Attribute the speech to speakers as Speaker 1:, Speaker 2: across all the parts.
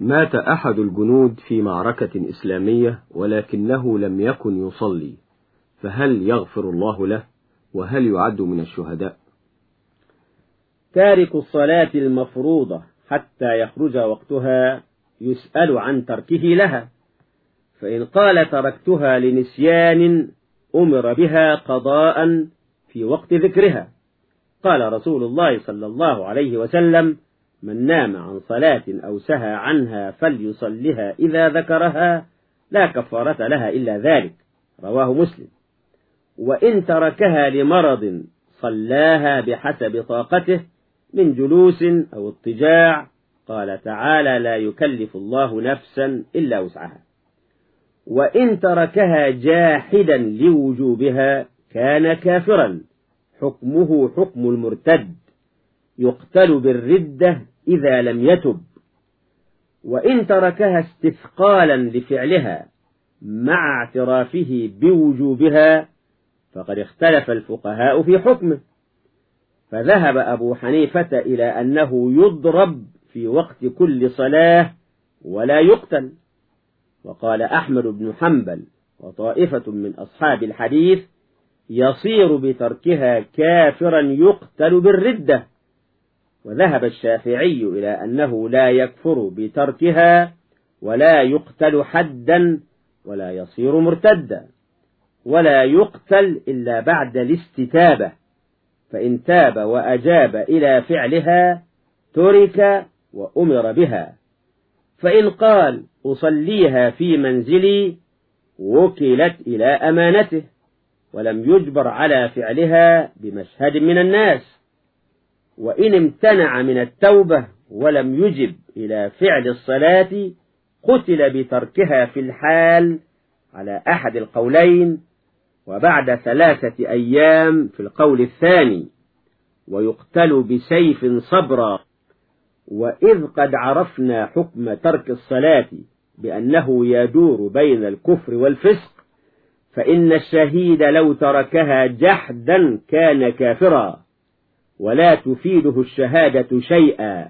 Speaker 1: مات أحد الجنود في معركة إسلامية ولكنه لم يكن يصلي فهل يغفر الله له؟ وهل يعد من الشهداء؟
Speaker 2: تارك الصلاة المفروضة حتى يخرج وقتها يسأل عن تركه لها فإن قال تركتها لنسيان أمر بها قضاء في وقت ذكرها. قال رسول الله صلى الله عليه وسلم من نام عن صلاة أو سهى عنها فليصلها إذا ذكرها لا كفارة لها إلا ذلك رواه مسلم. وإن تركها لمرض صلاها بحسب طاقته من جلوس أو اضطجاع قال تعالى لا يكلف الله نفسا إلا وسعها وإن تركها جاحدا لوجوبها كان كافرا حكمه حكم المرتد يقتل بالردة إذا لم يتب وإن تركها استثقالا لفعلها مع اعترافه بوجوبها فقد اختلف الفقهاء في حكمه. فذهب أبو حنيفة إلى أنه يضرب في وقت كل صلاة ولا يقتل. وقال أحمد بن حنبل وطائفة من أصحاب الحديث يصير بتركها كافرا يقتل بالردة. وذهب الشافعي إلى أنه لا يكفر بتركها ولا يقتل حدا ولا يصير مرتدا ولا يقتل إلا بعد الاستتابة فإن تاب وأجاب إلى فعلها ترك وأمر بها. فإن قال أصليها في منزلي وكلت إلى أمانته ولم يجبر على فعلها بمشهد من الناس. وإن امتنع من التوبة ولم يجب إلى فعل الصلاة قتل بتركها في الحال على أحد القولين وبعد ثلاثة أيام في القول الثاني ويقتل بسيف صبرا. وإذ قد عرفنا حكم ترك الصلاة بأنه يدور بين الكفر والفسق فإن الشهيد لو تركها جحدا كان كافرا. ولا تفيده الشهادة شيئا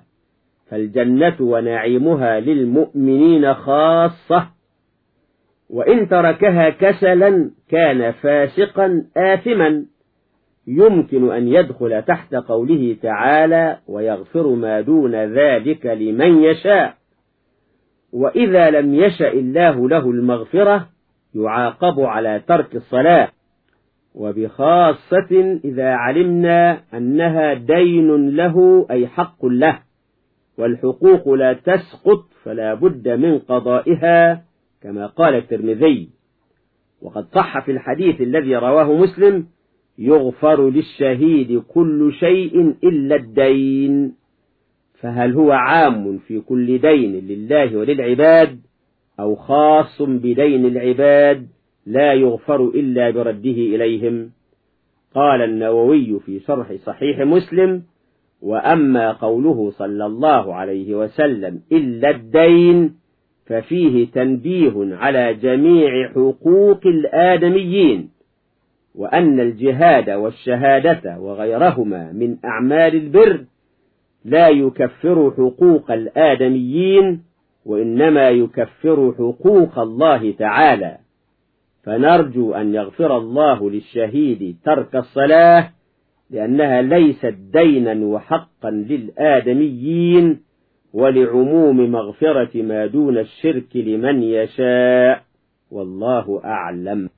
Speaker 2: فالجنة ونعيمها للمؤمنين خاصة. وإن تركها كسلا كان فاسقا آثما يمكن أن يدخل تحت قوله تعالى ويغفر ما دون ذلك لمن يشاء وإذا لم يشأ الله له المغفرة يعاقب على ترك الصلاة. وبخاصة إذا علمنا أنها دين له أي حق له والحقوق لا تسقط فلا بد من قضائها كما قال الترمذي. وقد صح في الحديث الذي رواه مسلم يغفر للشهيد كل شيء إلا الدين. فهل هو عام في كل دين لله وللعباد أو خاص بدين العباد؟ لا يغفر إلا برده إليهم. قال النووي في شرح صحيح مسلم وأما قوله صلى الله عليه وسلم إلا الدين ففيه تنبيه على جميع حقوق الآدميين وأن الجهاد والشهادة وغيرهما من أعمال البر لا يكفر حقوق الآدميين وإنما يكفر حقوق الله تعالى. فنرجو أن يغفر الله للشهيد ترك الصلاة لأنها ليست دينا وحقا للآدميين ولعموم مغفرة ما دون الشرك لمن يشاء والله أعلم.